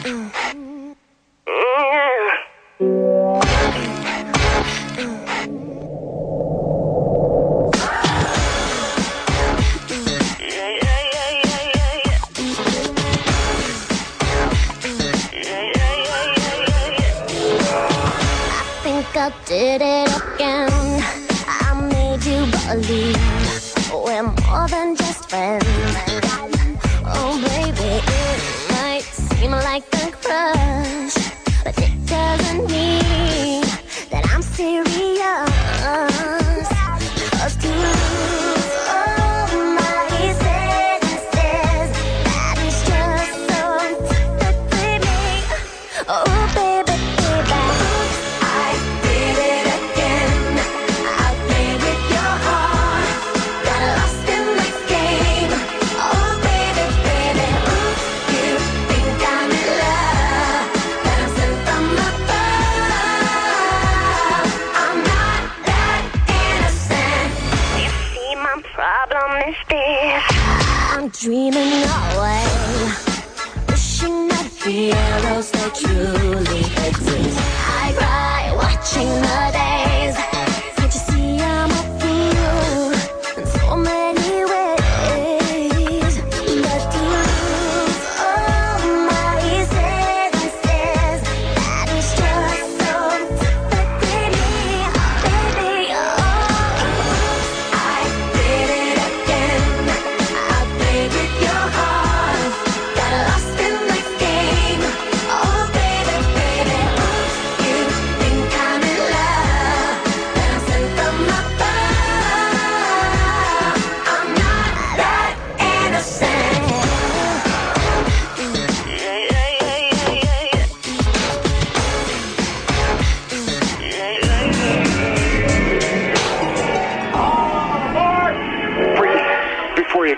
I think I did it again. I made you believe we're more than just friends. Crush, but it doesn't mean that I'm serious. Problem is this. I'm dreaming away. Wishing that heroes they truly exist. I cry watching the days.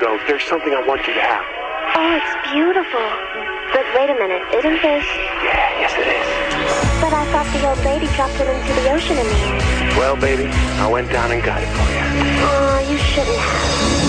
There's something I want you to have. Oh, it's beautiful. But wait a minute, isn't this? Yeah, yes it is. But I thought the old lady dropped it into the ocean in the end. Well, baby, I went down and got it for you. Oh, you shouldn't have.